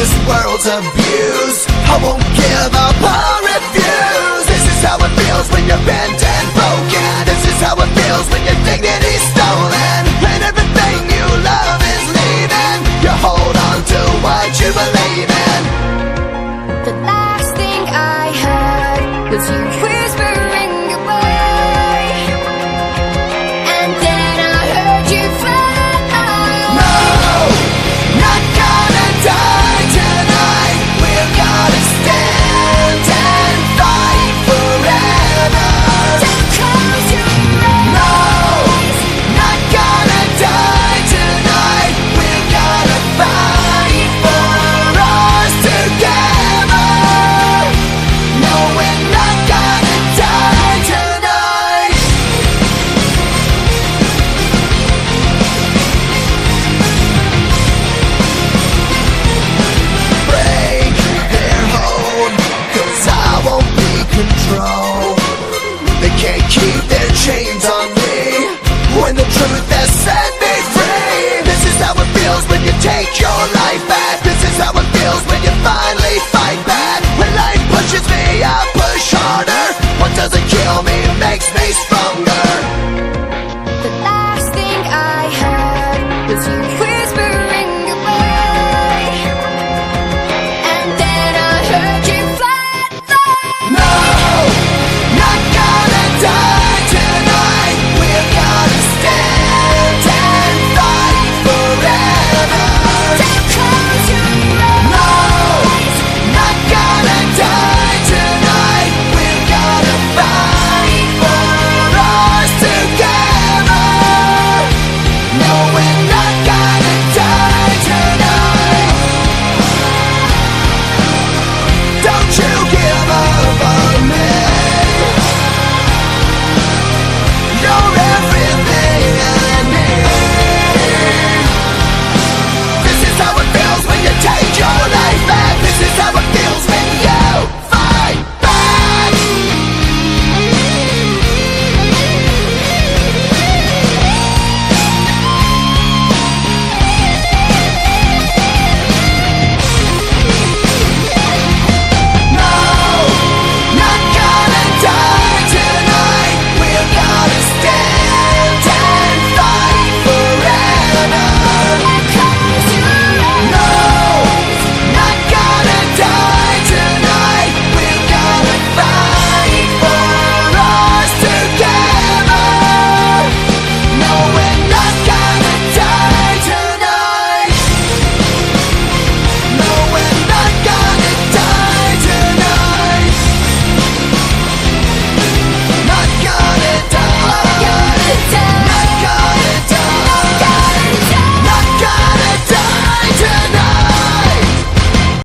abuse. I won't give up or refuse. This is how it feels when you're bent and broken. This is how it feels when your dignity's stolen. And everything you love is leaving. You hold on to what you believe in. The last thing I heard was you whispering me makes me stronger